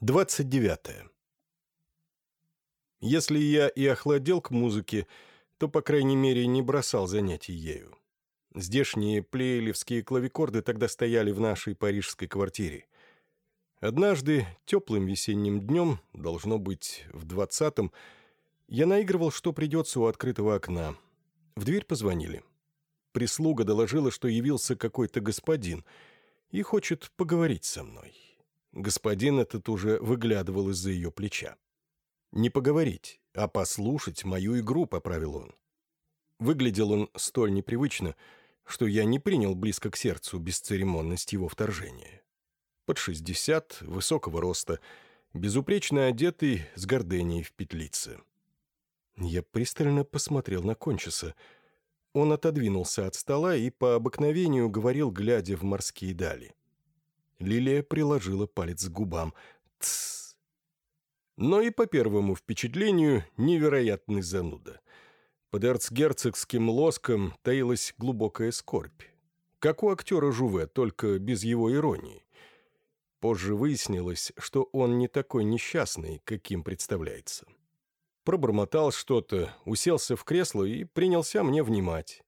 29. Если я и охладел к музыке, то, по крайней мере, не бросал занятий ею. Здешние плейлевские клавикорды тогда стояли в нашей парижской квартире. Однажды, теплым весенним днем, должно быть, в двадцатом, я наигрывал, что придется у открытого окна. В дверь позвонили. Прислуга доложила, что явился какой-то господин и хочет поговорить со мной. Господин этот уже выглядывал из-за ее плеча. «Не поговорить, а послушать мою игру», — поправил он. Выглядел он столь непривычно, что я не принял близко к сердцу бесцеремонность его вторжения. Под шестьдесят, высокого роста, безупречно одетый, с горденией в петлице. Я пристально посмотрел на Кончиса. Он отодвинулся от стола и по обыкновению говорил, глядя в морские дали. Лилия приложила палец к губам. «Тссс!» Но и по первому впечатлению невероятный зануда. Под эрцгерцогским лоском таилась глубокая скорбь. Как у актера Жуве, только без его иронии. Позже выяснилось, что он не такой несчастный, каким представляется. Пробормотал что-то, уселся в кресло и принялся мне внимать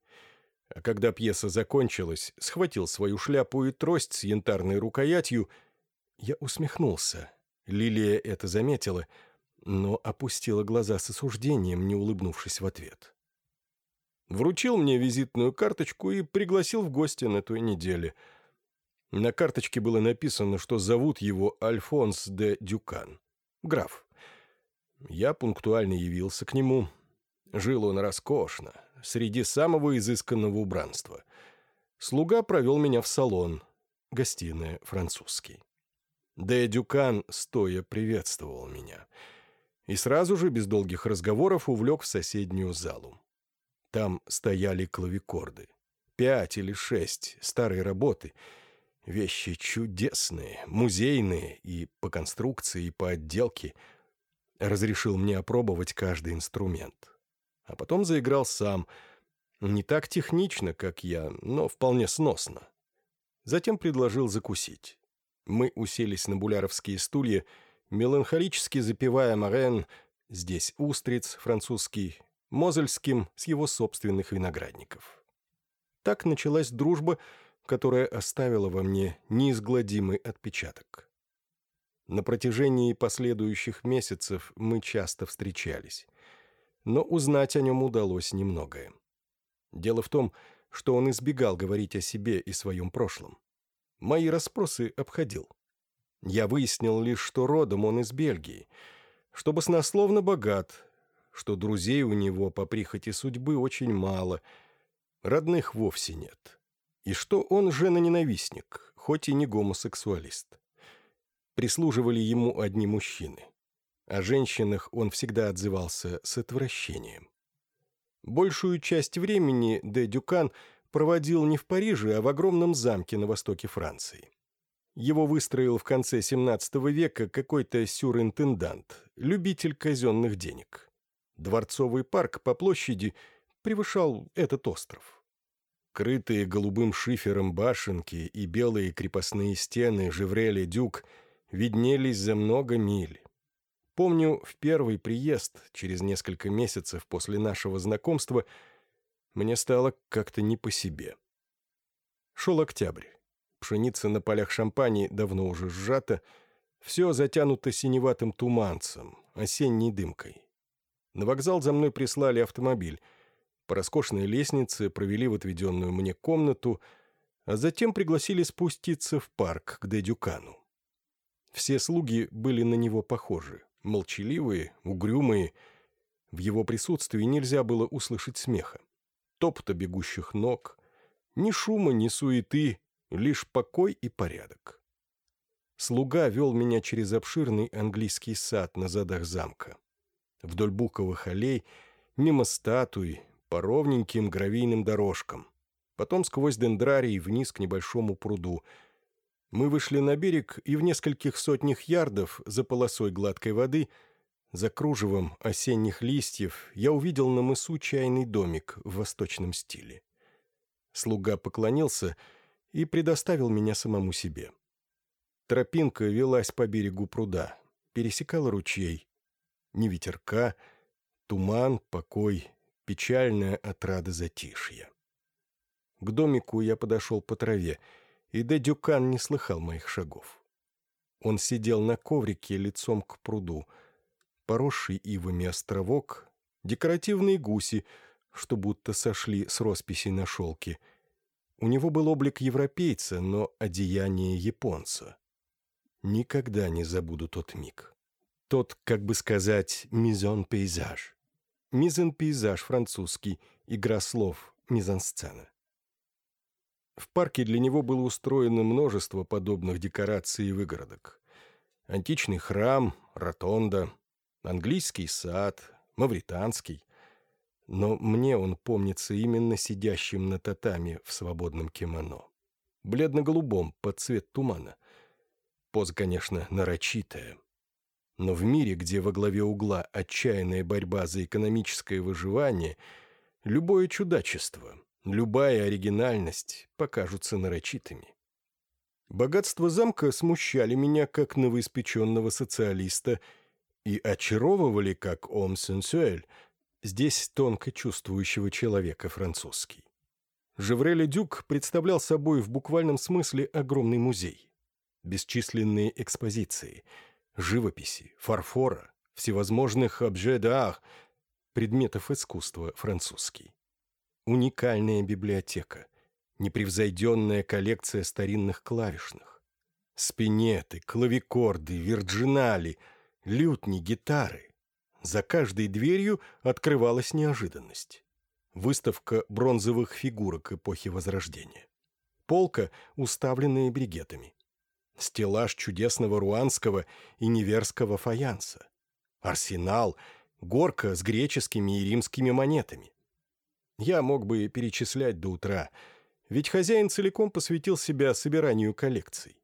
а когда пьеса закончилась, схватил свою шляпу и трость с янтарной рукоятью. Я усмехнулся. Лилия это заметила, но опустила глаза с осуждением, не улыбнувшись в ответ. Вручил мне визитную карточку и пригласил в гости на той неделе. На карточке было написано, что зовут его Альфонс де Дюкан. Граф. Я пунктуально явился к нему. Жил он роскошно, среди самого изысканного убранства. Слуга провел меня в салон, гостиная французский. Де Дюкан стоя приветствовал меня и сразу же, без долгих разговоров, увлек в соседнюю залу. Там стояли клавикорды. Пять или шесть старой работы. Вещи чудесные, музейные и по конструкции, и по отделке. Разрешил мне опробовать каждый инструмент а потом заиграл сам. Не так технично, как я, но вполне сносно. Затем предложил закусить. Мы уселись на буляровские стулья, меланхолически запивая морен, здесь устриц французский, мозельским с его собственных виноградников. Так началась дружба, которая оставила во мне неизгладимый отпечаток. На протяжении последующих месяцев мы часто встречались но узнать о нем удалось немногое. Дело в том, что он избегал говорить о себе и своем прошлом. Мои расспросы обходил. Я выяснил лишь, что родом он из Бельгии, что баснословно богат, что друзей у него по прихоти судьбы очень мало, родных вовсе нет, и что он жена-ненавистник, хоть и не гомосексуалист. Прислуживали ему одни мужчины. О женщинах он всегда отзывался с отвращением. Большую часть времени де Дюкан проводил не в Париже, а в огромном замке на востоке Франции. Его выстроил в конце XVII века какой-то сюринтендант, любитель казенных денег. Дворцовый парк по площади превышал этот остров. Крытые голубым шифером башенки и белые крепостные стены Живрели-Дюк виднелись за много миль. Помню, в первый приезд, через несколько месяцев после нашего знакомства, мне стало как-то не по себе. Шел октябрь. Пшеница на полях шампани давно уже сжата, все затянуто синеватым туманцем, осенней дымкой. На вокзал за мной прислали автомобиль. По роскошной лестнице провели в отведенную мне комнату, а затем пригласили спуститься в парк к Дедюкану. Все слуги были на него похожи молчаливые, угрюмые. В его присутствии нельзя было услышать смеха. Топота бегущих ног. Ни шума, ни суеты, лишь покой и порядок. Слуга вел меня через обширный английский сад на задах замка. Вдоль буковых аллей, мимо статуи, по ровненьким гравийным дорожкам. Потом сквозь дендрарий вниз к небольшому пруду — мы вышли на берег, и в нескольких сотнях ярдов за полосой гладкой воды, за кружевом осенних листьев, я увидел на мысу чайный домик в восточном стиле. Слуга поклонился и предоставил меня самому себе. Тропинка велась по берегу пруда, пересекала ручей. Ни ветерка, туман, покой, печальная отрада затишья. К домику я подошел по траве, и де Дюкан не слыхал моих шагов. Он сидел на коврике лицом к пруду, поросший ивами островок, декоративные гуси, что будто сошли с росписи на шелке. У него был облик европейца, но одеяние японца. Никогда не забуду тот миг. Тот, как бы сказать, мизон-пейзаж. Мизон-пейзаж французский, игра слов, мизансцена. В парке для него было устроено множество подобных декораций и выгородок. Античный храм, ротонда, английский сад, мавританский. Но мне он помнится именно сидящим на татами в свободном кимоно. Бледно-голубом, под цвет тумана. Поза, конечно, нарочитая. Но в мире, где во главе угла отчаянная борьба за экономическое выживание, любое чудачество, любая оригинальность покажутся нарочитыми. Богатство замка смущали меня как новоиспеченного социалиста и очаровывали как ом сенсуэль, здесь тонко чувствующего человека французский. Жевреле Дюк представлял собой в буквальном смысле огромный музей. Бесчисленные экспозиции, живописи, фарфора, всевозможных обже предметов искусства французский. Уникальная библиотека, непревзойденная коллекция старинных клавишных. Спинеты, клавикорды, вирджинали, лютни, гитары. За каждой дверью открывалась неожиданность. Выставка бронзовых фигурок эпохи Возрождения. Полка, уставленная бригетами. Стеллаж чудесного руанского и неверского фаянса. Арсенал, горка с греческими и римскими монетами. Я мог бы перечислять до утра – ведь хозяин целиком посвятил себя собиранию коллекций.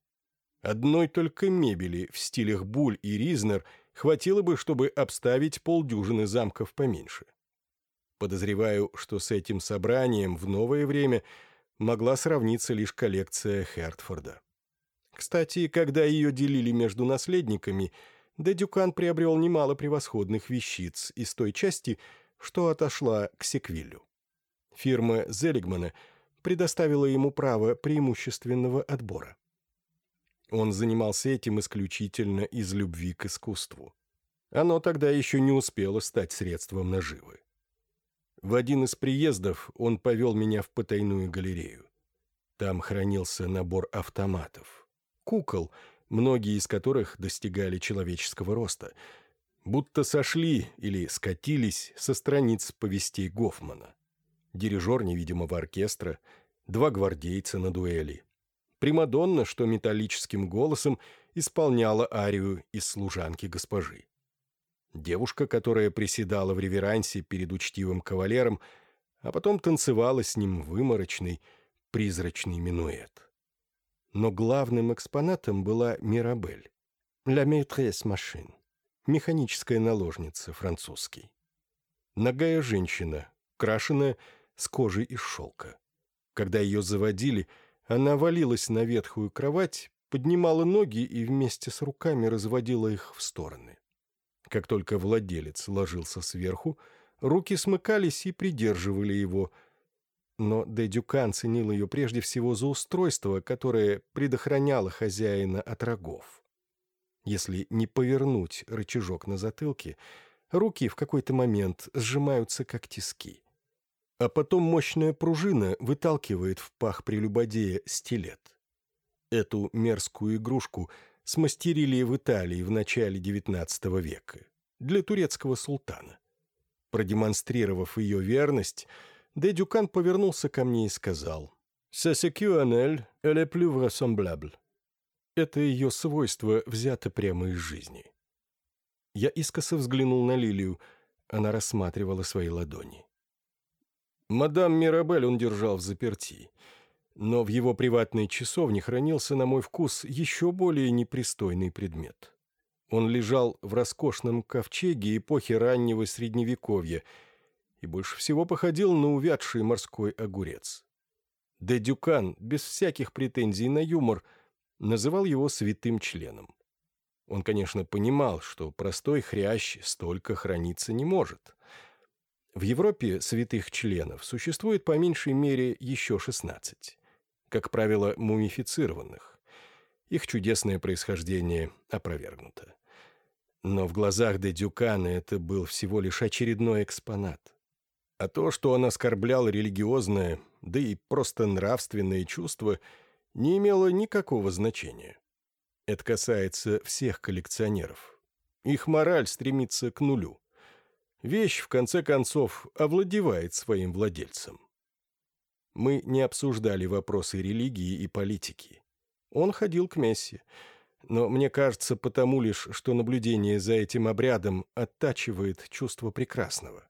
Одной только мебели в стилях Буль и Ризнер хватило бы, чтобы обставить полдюжины замков поменьше. Подозреваю, что с этим собранием в новое время могла сравниться лишь коллекция Хертфорда. Кстати, когда ее делили между наследниками, де Дюкан приобрел немало превосходных вещиц из той части, что отошла к Секвилю. Фирма Зелигмана – предоставила ему право преимущественного отбора. Он занимался этим исключительно из любви к искусству. Оно тогда еще не успело стать средством наживы. В один из приездов он повел меня в потайную галерею. Там хранился набор автоматов. Кукол, многие из которых достигали человеческого роста, будто сошли или скатились со страниц повестей Гофмана дирижер невидимого оркестра, два гвардейца на дуэли. Примадонна, что металлическим голосом исполняла арию из «Служанки госпожи». Девушка, которая приседала в реверансе перед учтивым кавалером, а потом танцевала с ним выморочный, призрачный минуэт. Но главным экспонатом была Мирабель, «La maîtresse machine», механическая наложница французский. Ногая женщина, крашеная с кожей из шелка. Когда ее заводили, она валилась на ветхую кровать, поднимала ноги и вместе с руками разводила их в стороны. Как только владелец ложился сверху, руки смыкались и придерживали его, но де Дюкан ценил ее прежде всего за устройство, которое предохраняло хозяина от рогов. Если не повернуть рычажок на затылке, руки в какой-то момент сжимаются как тиски а потом мощная пружина выталкивает в пах прелюбодея стилет. Эту мерзкую игрушку смастерили в Италии в начале XIX века для турецкого султана. Продемонстрировав ее верность, де Дюкан повернулся ко мне и сказал «C'est ce qu'elle est plus vraisemblable». Это ее свойство взято прямо из жизни. Я искоса взглянул на Лилию, она рассматривала свои ладони. Мадам Мирабель он держал в заперти. Но в его приватной часовне хранился, на мой вкус, еще более непристойный предмет. Он лежал в роскошном ковчеге эпохи раннего Средневековья и больше всего походил на увядший морской огурец. Де Дюкан, без всяких претензий на юмор, называл его святым членом. Он, конечно, понимал, что простой хрящ столько храниться не может. В Европе святых членов существует по меньшей мере еще 16. Как правило, мумифицированных. Их чудесное происхождение опровергнуто. Но в глазах де Дюкана это был всего лишь очередной экспонат. А то, что он оскорблял религиозное, да и просто нравственные чувства, не имело никакого значения. Это касается всех коллекционеров. Их мораль стремится к нулю. Вещь, в конце концов, овладевает своим владельцем. Мы не обсуждали вопросы религии и политики. Он ходил к мессе, но мне кажется потому лишь, что наблюдение за этим обрядом оттачивает чувство прекрасного.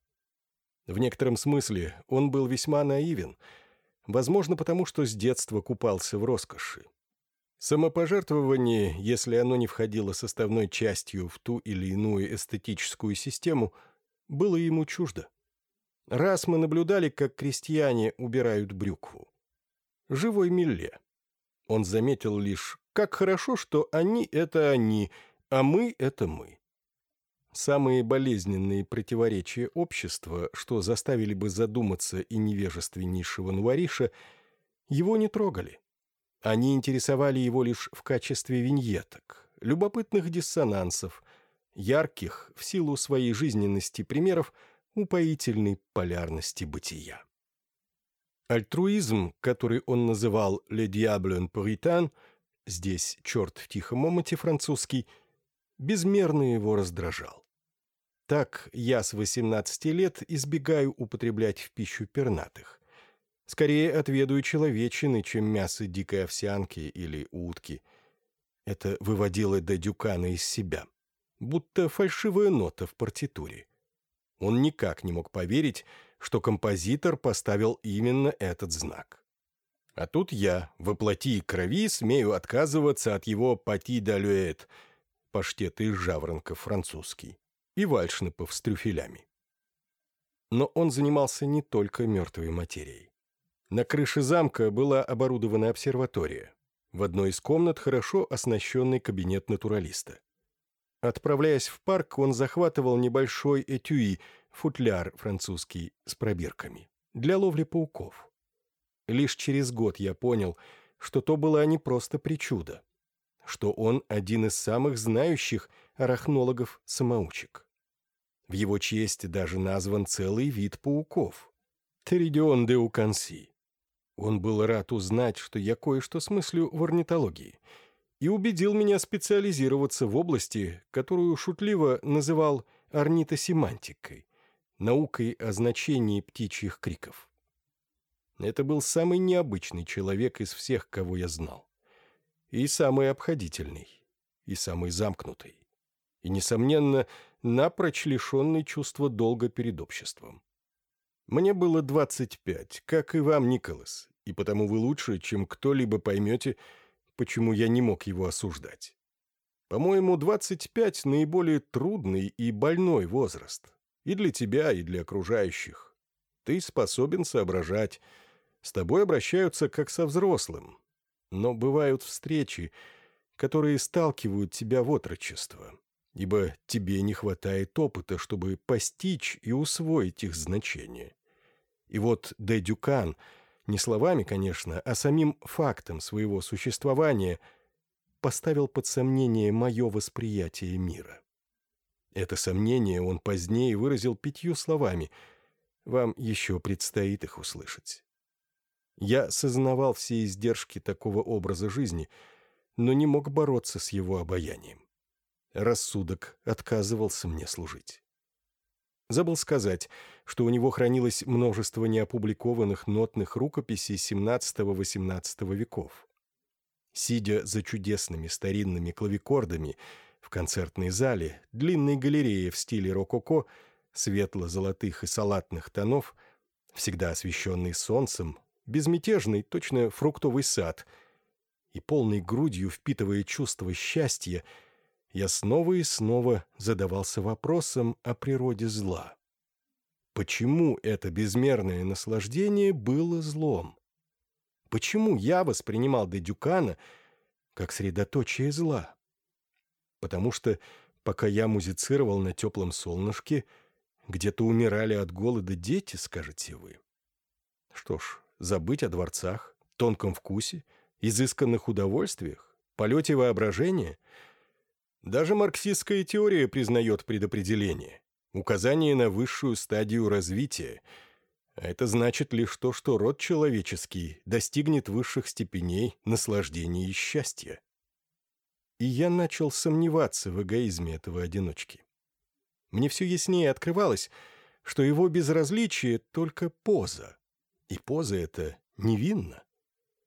В некотором смысле он был весьма наивен, возможно, потому что с детства купался в роскоши. Самопожертвование, если оно не входило составной частью в ту или иную эстетическую систему, было ему чуждо. Раз мы наблюдали, как крестьяне убирают брюкву. Живой Милле. Он заметил лишь, как хорошо, что они — это они, а мы — это мы. Самые болезненные противоречия общества, что заставили бы задуматься и невежественнейшего Нувариша, его не трогали. Они интересовали его лишь в качестве виньеток, любопытных диссонансов, ярких, в силу своей жизненности примеров, упоительной полярности бытия. Альтруизм, который он называл «le diable en puritain», здесь «черт в тихом омуте» французский, безмерно его раздражал. Так я с 18 лет избегаю употреблять в пищу пернатых. Скорее отведаю человечины, чем мясо дикой овсянки или утки. Это выводило до Дюкана из себя. Будто фальшивая нота в партитуре. Он никак не мог поверить, что композитор поставил именно этот знак. А тут я, воплоти и крови, смею отказываться от его «пати далюэт» — паштет из жаворонков французский, и вальшнепов с трюфелями. Но он занимался не только мертвой материей. На крыше замка была оборудована обсерватория. В одной из комнат хорошо оснащенный кабинет натуралиста. Отправляясь в парк, он захватывал небольшой этюи, футляр французский, с пробирками, для ловли пауков. Лишь через год я понял, что то была не просто причуда, что он один из самых знающих арахнологов-самоучек. В его честь даже назван целый вид пауков — Теридион де Уканси. Он был рад узнать, что я кое-что смыслю в орнитологии — и убедил меня специализироваться в области, которую шутливо называл орнитосемантикой, наукой о значении птичьих криков. Это был самый необычный человек из всех, кого я знал. И самый обходительный, и самый замкнутый, и, несомненно, напрочь лишенный чувства долга перед обществом. Мне было 25, как и вам, Николас, и потому вы лучше, чем кто-либо поймете, почему я не мог его осуждать. По-моему, 25 — наиболее трудный и больной возраст. И для тебя, и для окружающих. Ты способен соображать. С тобой обращаются как со взрослым. Но бывают встречи, которые сталкивают тебя в отрочество, ибо тебе не хватает опыта, чтобы постичь и усвоить их значение. И вот Дэ Дюкан — не словами, конечно, а самим фактом своего существования, поставил под сомнение мое восприятие мира. Это сомнение он позднее выразил пятью словами. Вам еще предстоит их услышать. Я сознавал все издержки такого образа жизни, но не мог бороться с его обаянием. Рассудок отказывался мне служить. Забыл сказать, что у него хранилось множество неопубликованных нотных рукописей XVII-XVIII веков. Сидя за чудесными старинными клавикордами в концертной зале, длинной галерее в стиле рококо, светло-золотых и салатных тонов, всегда освещенный солнцем, безмятежный, точно фруктовый сад, и полной грудью впитывая чувство счастья, я снова и снова задавался вопросом о природе зла. Почему это безмерное наслаждение было злом? Почему я воспринимал Дедюкана как средоточие зла? потому что, пока я музицировал на теплом солнышке, где-то умирали от голода дети, скажете вы. Что ж, забыть о дворцах, тонком вкусе, изысканных удовольствиях, полете воображения. Даже марксистская теория признает предопределение, указание на высшую стадию развития. А это значит лишь то, что род человеческий достигнет высших степеней наслаждения и счастья. И я начал сомневаться в эгоизме этого одиночки. Мне все яснее открывалось, что его безразличие — только поза. И поза эта невинна.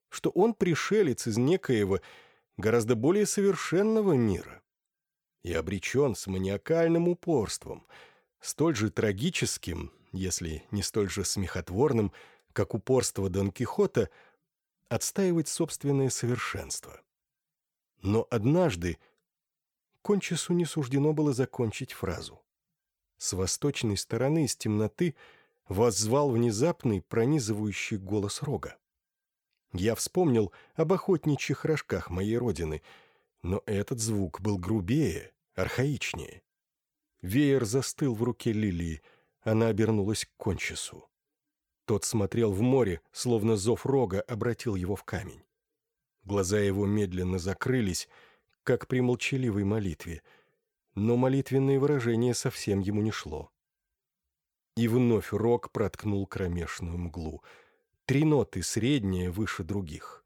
Что он пришелец из некоего гораздо более совершенного мира. И обречен с маниакальным упорством, столь же трагическим, если не столь же смехотворным, как упорство Дон Кихота, отстаивать собственное совершенство. Но однажды Кончису не суждено было закончить фразу. С восточной стороны, из темноты, воззвал внезапный пронизывающий голос рога. Я вспомнил об охотничьих рожках моей родины, но этот звук был грубее, архаичнее. Веер застыл в руке лилии, она обернулась к кончису. Тот смотрел в море, словно зов рога обратил его в камень. Глаза его медленно закрылись, как при молчаливой молитве, но молитвенное выражение совсем ему не шло. И вновь рог проткнул кромешную мглу. Три ноты, средние, выше других.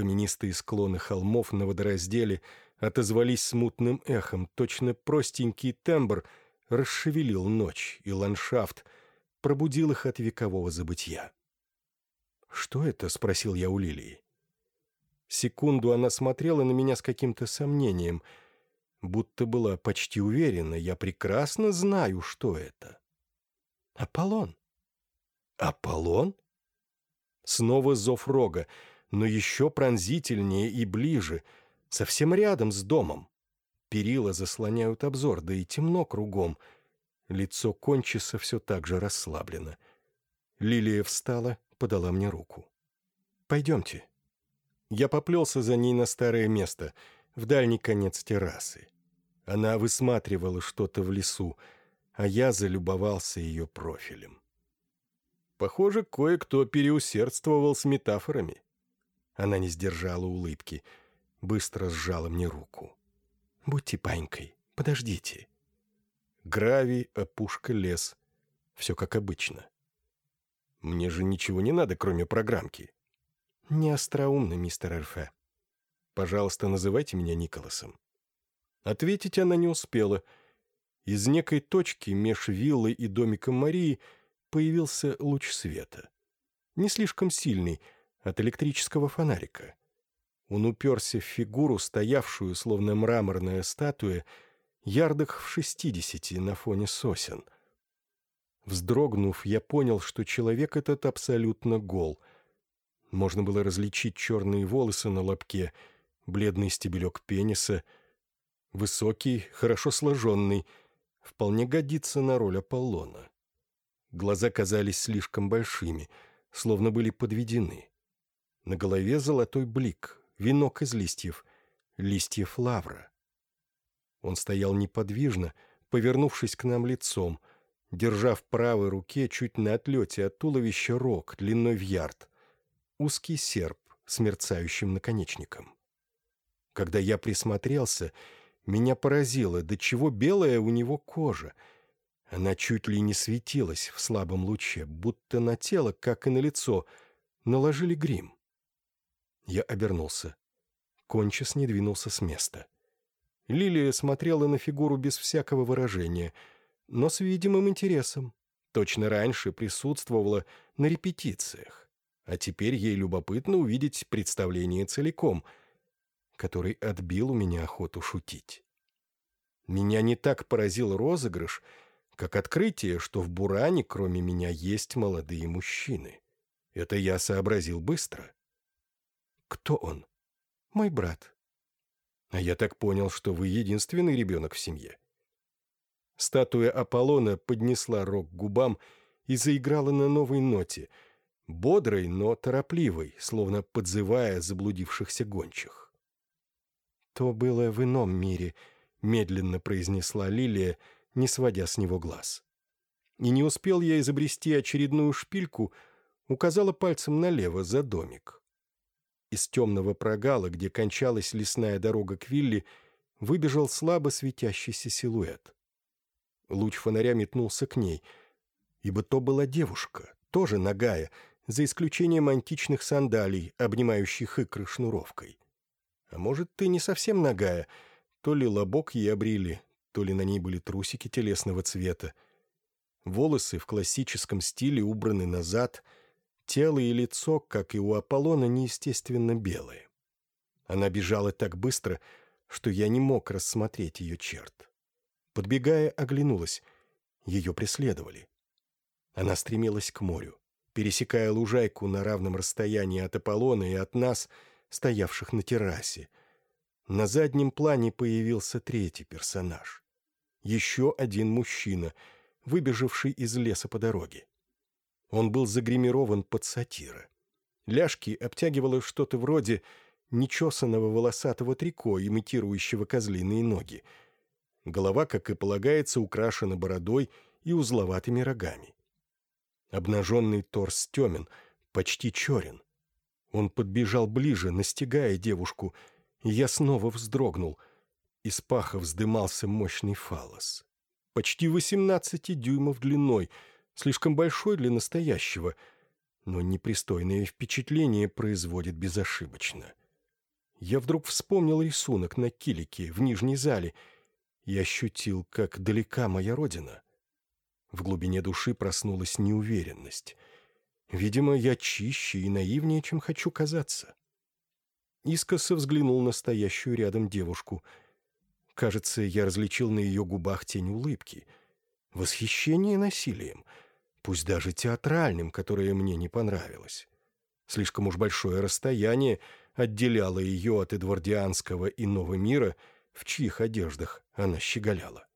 Каменистые склоны холмов на водоразделе отозвались смутным эхом, точно простенький тембр расшевелил ночь, и ландшафт пробудил их от векового забытья. «Что это?» — спросил я у Лилии. Секунду она смотрела на меня с каким-то сомнением, будто была почти уверена, я прекрасно знаю, что это. Аполлон. Аполлон? Снова зов рога, но еще пронзительнее и ближе, совсем рядом с домом. Перила заслоняют обзор, да и темно кругом. Лицо кончиса все так же расслаблено. Лилия встала, подала мне руку. «Пойдемте». Я поплелся за ней на старое место, в дальний конец террасы. Она высматривала что-то в лесу, а я залюбовался ее профилем. Похоже, кое-кто переусердствовал с метафорами. Она не сдержала улыбки, быстро сжала мне руку. «Будьте панькой, подождите». Гравий, опушка, лес. Все как обычно. Мне же ничего не надо, кроме программки. «Не остроумно, мистер Эрфе. Пожалуйста, называйте меня Николасом». Ответить она не успела. Из некой точки меж виллой и домиком Марии появился луч света. Не слишком сильный, от электрического фонарика. Он уперся в фигуру, стоявшую, словно мраморная статуя, ярдах в шестидесяти на фоне сосен. Вздрогнув, я понял, что человек этот абсолютно гол — можно было различить черные волосы на лобке, бледный стебелек пениса. Высокий, хорошо сложенный, вполне годится на роль Аполлона. Глаза казались слишком большими, словно были подведены. На голове золотой блик, венок из листьев, листьев лавра. Он стоял неподвижно, повернувшись к нам лицом, держа в правой руке чуть на отлете от туловища рог длиной в ярд узкий серп с мерцающим наконечником. Когда я присмотрелся, меня поразило, до чего белая у него кожа. Она чуть ли не светилась в слабом луче, будто на тело, как и на лицо, наложили грим. Я обернулся. Кончис не двинулся с места. Лилия смотрела на фигуру без всякого выражения, но с видимым интересом. Точно раньше присутствовала на репетициях а теперь ей любопытно увидеть представление целиком, который отбил у меня охоту шутить. Меня не так поразил розыгрыш, как открытие, что в Буране, кроме меня, есть молодые мужчины. Это я сообразил быстро. Кто он? Мой брат. А я так понял, что вы единственный ребенок в семье. Статуя Аполлона поднесла рог к губам и заиграла на новой ноте — бодрой, но торопливой, словно подзывая заблудившихся гончих. То было в ином мире, медленно произнесла Лилия, не сводя с него глаз. И не успел я изобрести очередную шпильку, указала пальцем налево, за домик. Из темного прогала, где кончалась лесная дорога к вилле, выбежал слабо светящийся силуэт. Луч фонаря метнулся к ней, ибо то была девушка, тоже нагая, за исключением античных сандалий, обнимающих икры шнуровкой. А может, ты не совсем нагая, то ли лобок ей обрили, то ли на ней были трусики телесного цвета. Волосы в классическом стиле убраны назад, тело и лицо, как и у Аполлона, неестественно белые. Она бежала так быстро, что я не мог рассмотреть ее черт. Подбегая, оглянулась. Ее преследовали. Она стремилась к морю, пересекая лужайку на равном расстоянии от Аполлона и от нас, стоявших на террасе. На заднем плане появился третий персонаж. Еще один мужчина, выбежавший из леса по дороге. Он был загримирован под сатира. Ляжки обтягивало что-то вроде нечесанного волосатого трико, имитирующего козлиные ноги. Голова, как и полагается, украшена бородой и узловатыми рогами. Обнаженный торс темен, почти черен. Он подбежал ближе, настигая девушку, и я снова вздрогнул. Из паха вздымался мощный фалос. Почти 18 дюймов длиной, слишком большой для настоящего, но непристойное впечатление производит безошибочно. Я вдруг вспомнил рисунок на килике в нижней зале и ощутил, как далека моя родина — в глубине души проснулась неуверенность. Видимо, я чище и наивнее, чем хочу казаться. Искоса взглянул на стоящую рядом девушку. Кажется, я различил на ее губах тень улыбки. Восхищение насилием, пусть даже театральным, которое мне не понравилось. Слишком уж большое расстояние отделяло ее от эдвардианского иного мира, в чьих одеждах она щеголяла.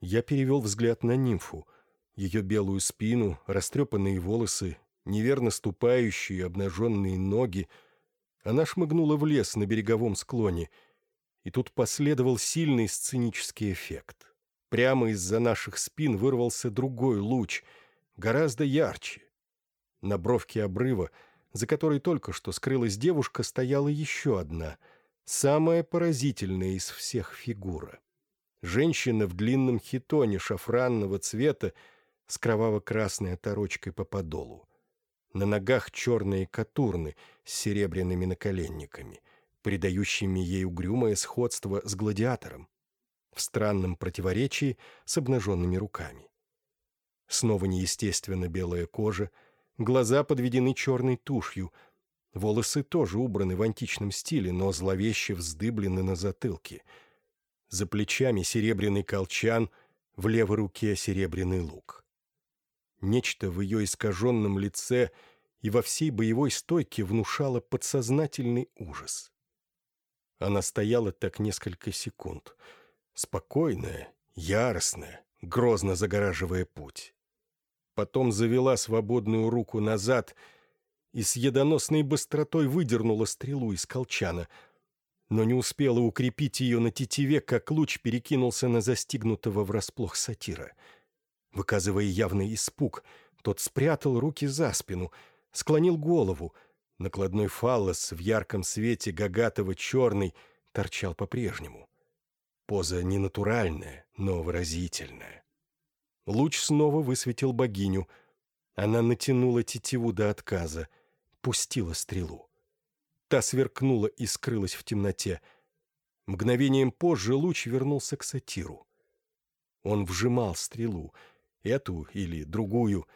Я перевел взгляд на нимфу, ее белую спину, растрепанные волосы, неверно ступающие обнаженные ноги. Она шмыгнула в лес на береговом склоне, и тут последовал сильный сценический эффект. Прямо из-за наших спин вырвался другой луч, гораздо ярче. На бровке обрыва, за которой только что скрылась девушка, стояла еще одна, самая поразительная из всех фигура. Женщина в длинном хитоне шафранного цвета с кроваво-красной оторочкой по подолу. На ногах черные катурны с серебряными наколенниками, придающими ей угрюмое сходство с гладиатором, в странном противоречии с обнаженными руками. Снова неестественно белая кожа, глаза подведены черной тушью, волосы тоже убраны в античном стиле, но зловеще вздыблены на затылке — за плечами серебряный колчан, в левой руке серебряный лук. Нечто в ее искаженном лице и во всей боевой стойке внушало подсознательный ужас. Она стояла так несколько секунд, спокойная, яростная, грозно загораживая путь. Потом завела свободную руку назад и с едоносной быстротой выдернула стрелу из колчана — но не успела укрепить ее на тетиве, как луч перекинулся на застигнутого врасплох сатира. Выказывая явный испуг, тот спрятал руки за спину, склонил голову. Накладной фаллос в ярком свете гагатово-черный торчал по-прежнему. Поза ненатуральная, но выразительная. Луч снова высветил богиню. Она натянула тетиву до отказа, пустила стрелу. Та сверкнула и скрылась в темноте. Мгновением позже луч вернулся к сатиру. Он вжимал стрелу, эту или другую,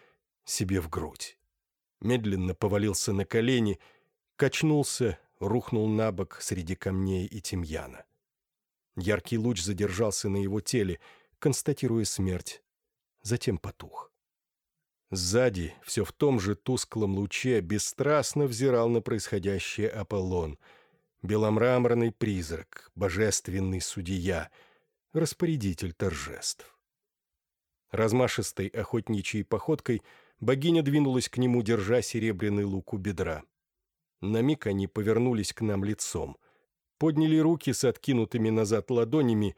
себе в грудь. Медленно повалился на колени, качнулся, рухнул на бок среди камней и тимьяна. Яркий луч задержался на его теле, констатируя смерть, затем потух. Сзади, все в том же тусклом луче, бесстрастно взирал на происходящее Аполлон. Беломраморный призрак, божественный судья, распорядитель торжеств. Размашистой охотничьей походкой богиня двинулась к нему, держа серебряный лук у бедра. На миг они повернулись к нам лицом. Подняли руки с откинутыми назад ладонями.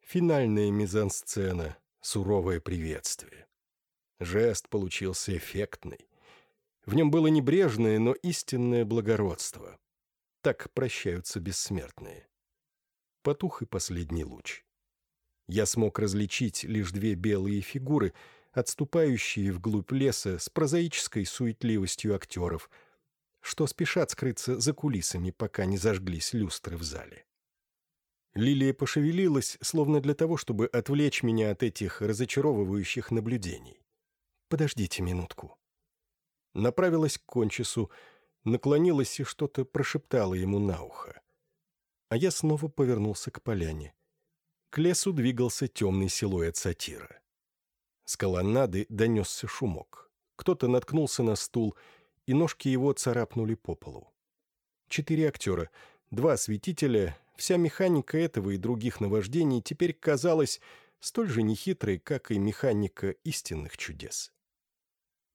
Финальная мизансцена, суровое приветствие. Жест получился эффектный. В нем было небрежное, но истинное благородство. Так прощаются бессмертные. Потух и последний луч. Я смог различить лишь две белые фигуры, отступающие вглубь леса с прозаической суетливостью актеров, что спешат скрыться за кулисами, пока не зажглись люстры в зале. Лилия пошевелилась, словно для того, чтобы отвлечь меня от этих разочаровывающих наблюдений. «Подождите минутку». Направилась к кончису, наклонилась и что-то прошептала ему на ухо. А я снова повернулся к поляне. К лесу двигался темный силуэт сатира. С колоннады донесся шумок. Кто-то наткнулся на стул, и ножки его царапнули по полу. Четыре актера, два осветителя, вся механика этого и других наваждений теперь казалась столь же нехитрой, как и механика истинных чудес.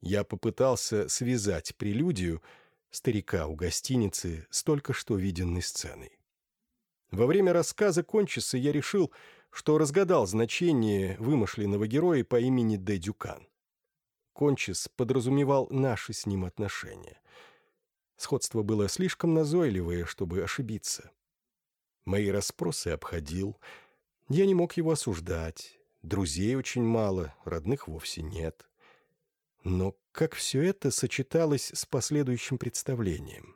Я попытался связать прелюдию старика у гостиницы с только что виденной сценой. Во время рассказа Кончиса я решил, что разгадал значение вымышленного героя по имени Дэ Дюкан. Кончис подразумевал наши с ним отношения. Сходство было слишком назойливое, чтобы ошибиться. Мои расспросы обходил. Я не мог его осуждать. Друзей очень мало, родных вовсе нет. Но как все это сочеталось с последующим представлением?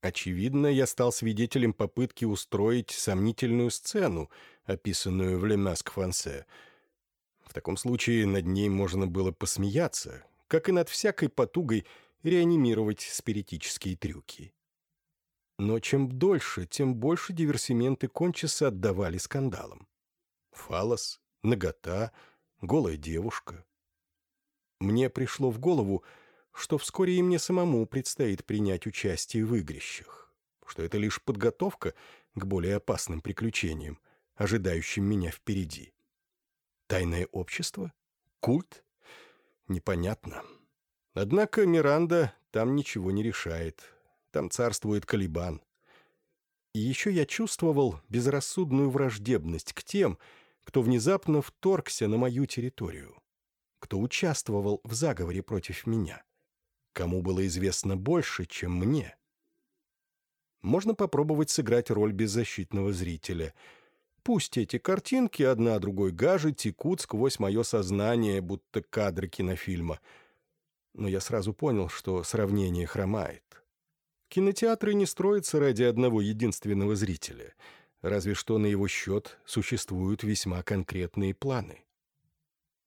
Очевидно, я стал свидетелем попытки устроить сомнительную сцену, описанную в «Лемаск Франсе». В таком случае над ней можно было посмеяться, как и над всякой потугой реанимировать спиритические трюки. Но чем дольше, тем больше диверсименты Кончиса отдавали скандалам. Фалос, нагота, голая девушка — мне пришло в голову, что вскоре и мне самому предстоит принять участие в игрищах, что это лишь подготовка к более опасным приключениям, ожидающим меня впереди. Тайное общество? Культ? Непонятно. Однако Миранда там ничего не решает. Там царствует Калибан. И еще я чувствовал безрассудную враждебность к тем, кто внезапно вторгся на мою территорию кто участвовал в заговоре против меня. Кому было известно больше, чем мне. Можно попробовать сыграть роль беззащитного зрителя. Пусть эти картинки одна другой гаже текут сквозь мое сознание, будто кадры кинофильма. Но я сразу понял, что сравнение хромает. Кинотеатры не строятся ради одного единственного зрителя, разве что на его счет существуют весьма конкретные планы.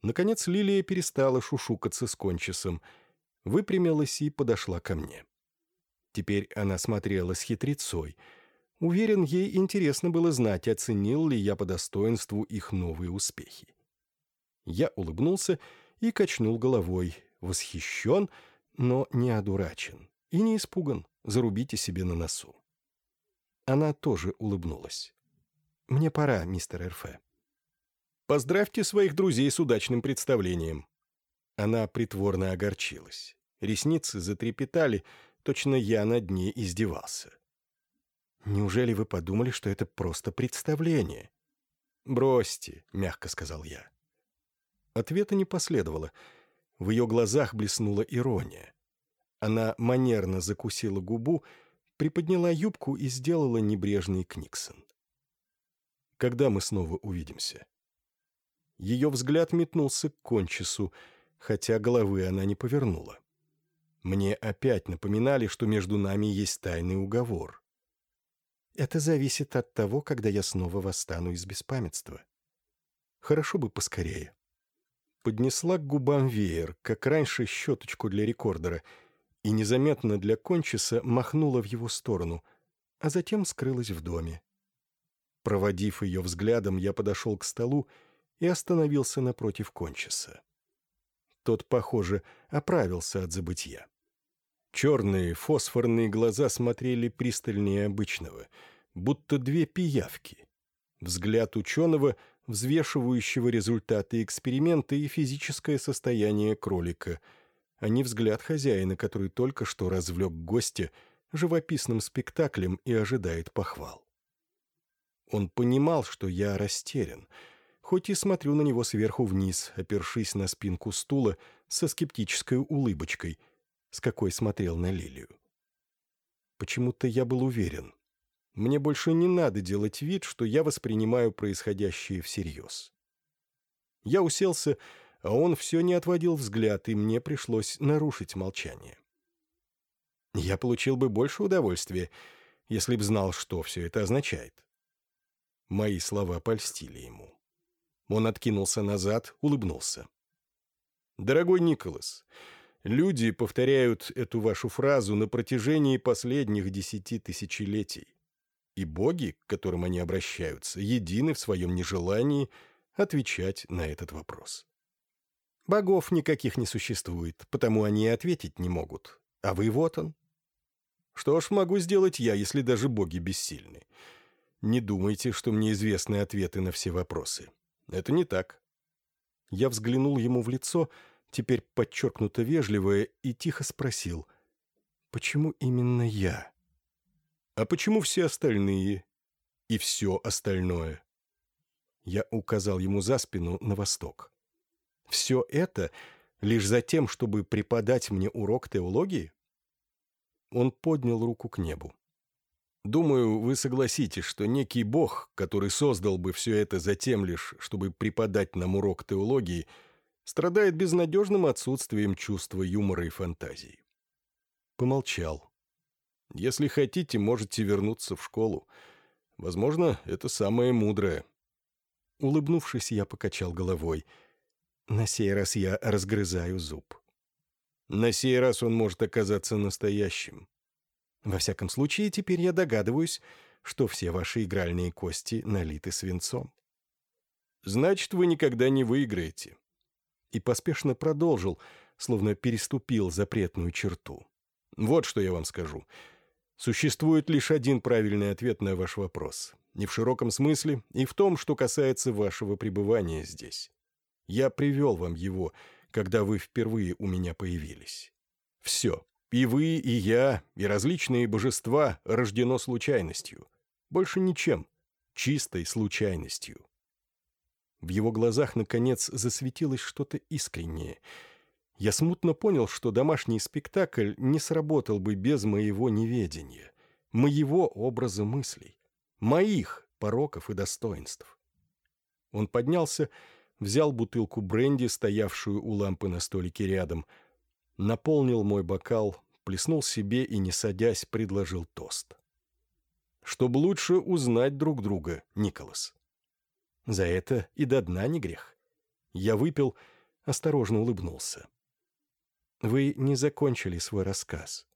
Наконец Лилия перестала шушукаться с кончисом, выпрямилась и подошла ко мне. Теперь она смотрела с хитрецой. Уверен, ей интересно было знать, оценил ли я по достоинству их новые успехи. Я улыбнулся и качнул головой, восхищен, но не одурачен. И не испуган, зарубите себе на носу. Она тоже улыбнулась. «Мне пора, мистер РФ». Поздравьте своих друзей с удачным представлением». Она притворно огорчилась. Ресницы затрепетали, точно я над ней издевался. «Неужели вы подумали, что это просто представление?» «Бросьте», — мягко сказал я. Ответа не последовало. В ее глазах блеснула ирония. Она манерно закусила губу, приподняла юбку и сделала небрежный книксон. «Когда мы снова увидимся?» Ее взгляд метнулся к кончису, хотя головы она не повернула. Мне опять напоминали, что между нами есть тайный уговор. Это зависит от того, когда я снова восстану из беспамятства. Хорошо бы поскорее. Поднесла к губам веер, как раньше щеточку для рекордера, и незаметно для кончиса махнула в его сторону, а затем скрылась в доме. Проводив ее взглядом, я подошел к столу и остановился напротив кончиса. Тот, похоже, оправился от забытья. Черные фосфорные глаза смотрели пристальнее обычного, будто две пиявки. Взгляд ученого, взвешивающего результаты эксперимента и физическое состояние кролика, а не взгляд хозяина, который только что развлек гостя живописным спектаклем и ожидает похвал. Он понимал, что я растерян, хоть и смотрю на него сверху вниз, опершись на спинку стула со скептической улыбочкой, с какой смотрел на Лилию. Почему-то я был уверен. Мне больше не надо делать вид, что я воспринимаю происходящее всерьез. Я уселся, а он все не отводил взгляд, и мне пришлось нарушить молчание. Я получил бы больше удовольствия, если б знал, что все это означает. Мои слова польстили ему. Он откинулся назад, улыбнулся. «Дорогой Николас, люди повторяют эту вашу фразу на протяжении последних десяти тысячелетий. И боги, к которым они обращаются, едины в своем нежелании отвечать на этот вопрос. Богов никаких не существует, потому они и ответить не могут. А вы вот он. Что ж могу сделать я, если даже боги бессильны? Не думайте, что мне известны ответы на все вопросы. Это не так. Я взглянул ему в лицо, теперь подчеркнуто вежливое, и тихо спросил, «Почему именно я?» «А почему все остальные?» «И все остальное?» Я указал ему за спину на восток. «Все это лишь за тем, чтобы преподать мне урок теологии?» Он поднял руку к небу. Думаю, вы согласитесь, что некий бог, который создал бы все это затем лишь, чтобы преподать нам урок теологии, страдает безнадежным отсутствием чувства юмора и фантазии. Помолчал. Если хотите, можете вернуться в школу. Возможно, это самое мудрое. Улыбнувшись, я покачал головой. На сей раз я разгрызаю зуб. На сей раз он может оказаться настоящим. Во всяком случае, теперь я догадываюсь, что все ваши игральные кости налиты свинцом. Значит, вы никогда не выиграете. И поспешно продолжил, словно переступил запретную черту. Вот что я вам скажу. Существует лишь один правильный ответ на ваш вопрос. Не в широком смысле, и в том, что касается вашего пребывания здесь. Я привел вам его, когда вы впервые у меня появились. Все. И вы, и я, и различные божества рождено случайностью. Больше ничем. Чистой случайностью. В его глазах, наконец, засветилось что-то искреннее. Я смутно понял, что домашний спектакль не сработал бы без моего неведения, моего образа мыслей, моих пороков и достоинств. Он поднялся, взял бутылку бренди, стоявшую у лампы на столике рядом, наполнил мой бокал, плеснул себе и, не садясь, предложил тост. «Чтобы лучше узнать друг друга, Николас». За это и до дна не грех. Я выпил, осторожно улыбнулся. «Вы не закончили свой рассказ».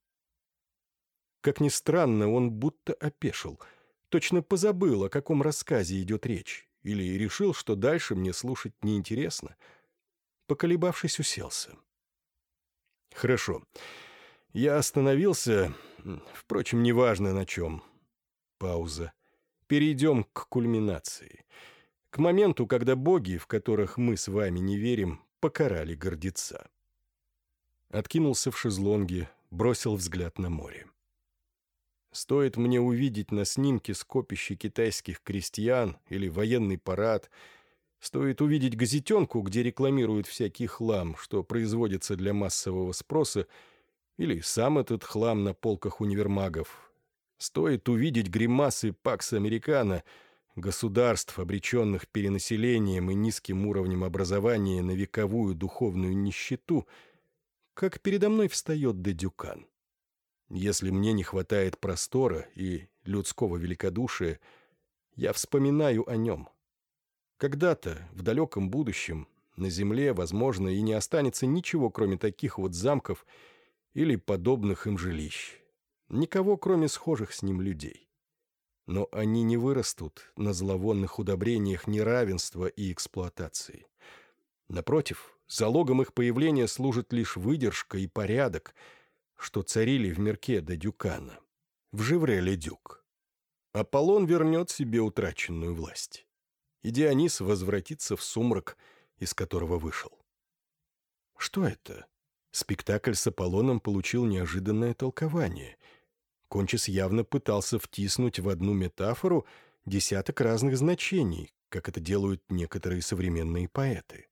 Как ни странно, он будто опешил, точно позабыл, о каком рассказе идет речь, или решил, что дальше мне слушать неинтересно. Поколебавшись, уселся. «Хорошо. Я остановился, впрочем, неважно на чем. Пауза. Перейдем к кульминации. К моменту, когда боги, в которых мы с вами не верим, покарали гордеца. Откинулся в шезлонге, бросил взгляд на море. Стоит мне увидеть на снимке скопище китайских крестьян или военный парад, стоит увидеть газетенку, где рекламируют всякий хлам, что производится для массового спроса, или сам этот хлам на полках универмагов. Стоит увидеть гримасы Пакс Американо, государств, обреченных перенаселением и низким уровнем образования на вековую духовную нищету, как передо мной встает Дедюкан. Если мне не хватает простора и людского великодушия, я вспоминаю о нем. Когда-то, в далеком будущем, на Земле, возможно, и не останется ничего, кроме таких вот замков — или подобных им жилищ. Никого, кроме схожих с ним людей. Но они не вырастут на зловонных удобрениях неравенства и эксплуатации. Напротив, залогом их появления служит лишь выдержка и порядок, что царили в мирке до Дюкана, в Живреле Дюк. Аполлон вернет себе утраченную власть, и Дионис возвратится в сумрак, из которого вышел. Что это? Спектакль с Аполлоном получил неожиданное толкование. Кончис явно пытался втиснуть в одну метафору десяток разных значений, как это делают некоторые современные поэты.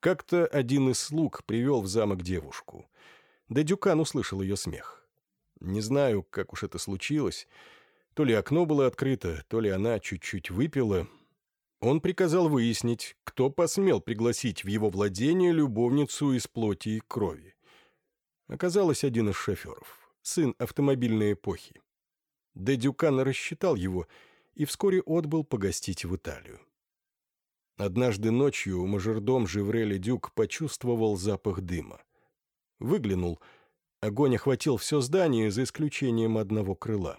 Как-то один из слуг привел в замок девушку. Да Дюкан услышал ее смех. Не знаю, как уж это случилось. То ли окно было открыто, то ли она чуть-чуть выпила. Он приказал выяснить, кто посмел пригласить в его владение любовницу из плоти и крови. Оказалось, один из шоферов, сын автомобильной эпохи. Де Дюкан рассчитал его и вскоре отбыл погостить в Италию. Однажды ночью мажордом Живрели Дюк почувствовал запах дыма. Выглянул. Огонь охватил все здание, за исключением одного крыла.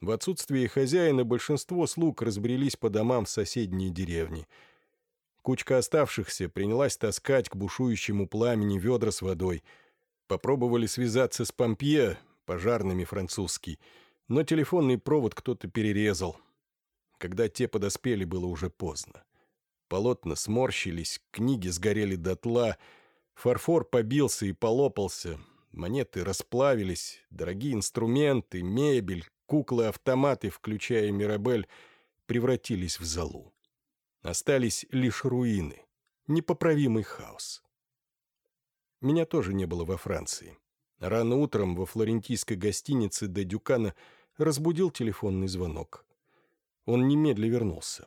В отсутствие хозяина большинство слуг разбрелись по домам в соседние деревни. Кучка оставшихся принялась таскать к бушующему пламени ведра с водой. Попробовали связаться с помпье, пожарными французский, но телефонный провод кто-то перерезал. Когда те подоспели, было уже поздно. Полотна сморщились, книги сгорели дотла, фарфор побился и полопался, монеты расплавились, дорогие инструменты, мебель, куклы-автоматы, включая Мирабель, превратились в золу. Остались лишь руины, непоправимый хаос. Меня тоже не было во Франции. Рано утром во флорентийской гостинице до Дюкана разбудил телефонный звонок. Он немедля вернулся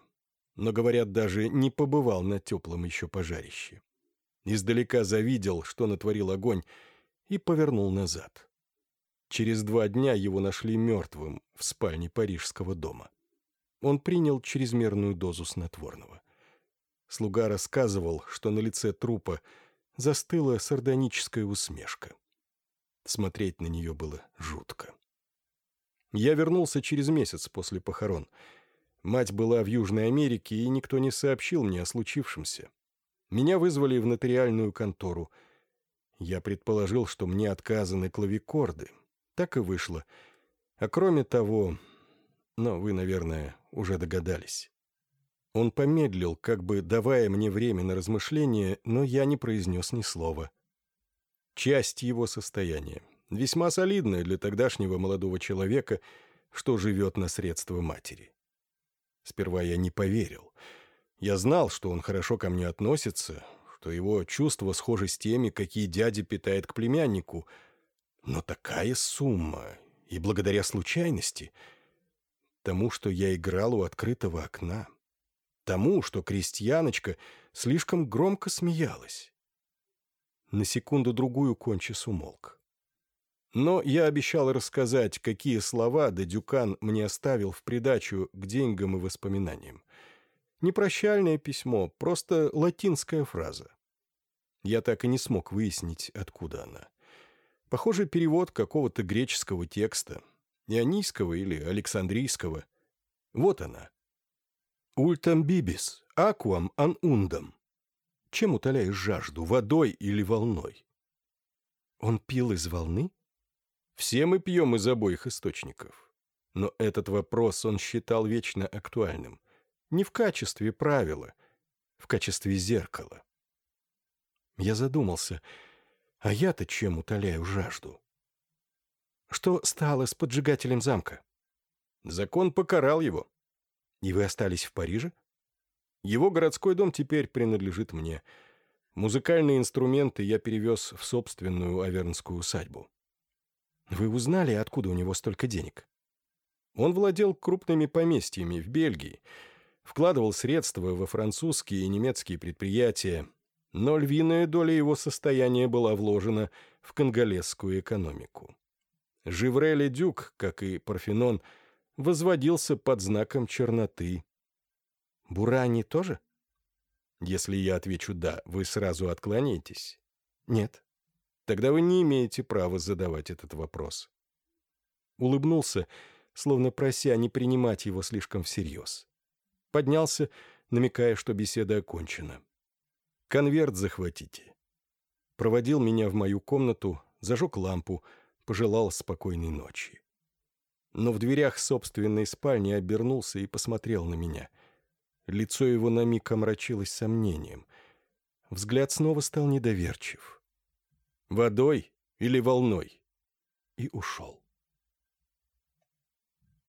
но, говорят, даже не побывал на теплом еще пожарище. Издалека завидел, что натворил огонь, и повернул назад. Через два дня его нашли мертвым в спальне парижского дома. Он принял чрезмерную дозу снотворного. Слуга рассказывал, что на лице трупа застыла сардоническая усмешка. Смотреть на нее было жутко. Я вернулся через месяц после похорон — Мать была в Южной Америке, и никто не сообщил мне о случившемся. Меня вызвали в нотариальную контору. Я предположил, что мне отказаны клавикорды. Так и вышло. А кроме того... Но вы, наверное, уже догадались. Он помедлил, как бы давая мне время на размышление, но я не произнес ни слова. Часть его состояния, весьма солидная для тогдашнего молодого человека, что живет на средства матери. Сперва я не поверил. Я знал, что он хорошо ко мне относится, что его чувства схожи с теми, какие дядя питает к племяннику. Но такая сумма, и благодаря случайности, тому, что я играл у открытого окна, тому, что крестьяночка слишком громко смеялась. На секунду-другую кончис умолк. Но я обещал рассказать, какие слова Дадюкан мне оставил в придачу к деньгам и воспоминаниям. Не прощальное письмо, просто латинская фраза. Я так и не смог выяснить, откуда она. Похоже, перевод какого-то греческого текста, ионийского или александрийского. Вот она. «Ультам бибис, акуам ан ундам». Чем утоляешь жажду, водой или волной? Он пил из волны? Все мы пьем из обоих источников. Но этот вопрос он считал вечно актуальным. Не в качестве правила, в качестве зеркала. Я задумался, а я-то чем утоляю жажду? Что стало с поджигателем замка? Закон покарал его. И вы остались в Париже? Его городской дом теперь принадлежит мне. Музыкальные инструменты я перевез в собственную авернскую усадьбу. Вы узнали, откуда у него столько денег? Он владел крупными поместьями в Бельгии, вкладывал средства во французские и немецкие предприятия, но львиная доля его состояния была вложена в конголезскую экономику. Живреле Дюк, как и Парфенон, возводился под знаком черноты. Бурани тоже? Если я отвечу «да», вы сразу отклоняетесь? Нет тогда вы не имеете права задавать этот вопрос. Улыбнулся, словно прося не принимать его слишком всерьез. Поднялся, намекая, что беседа окончена. «Конверт захватите». Проводил меня в мою комнату, зажег лампу, пожелал спокойной ночи. Но в дверях собственной спальни обернулся и посмотрел на меня. Лицо его на миг омрачилось сомнением. Взгляд снова стал недоверчив водой или волной, и ушел.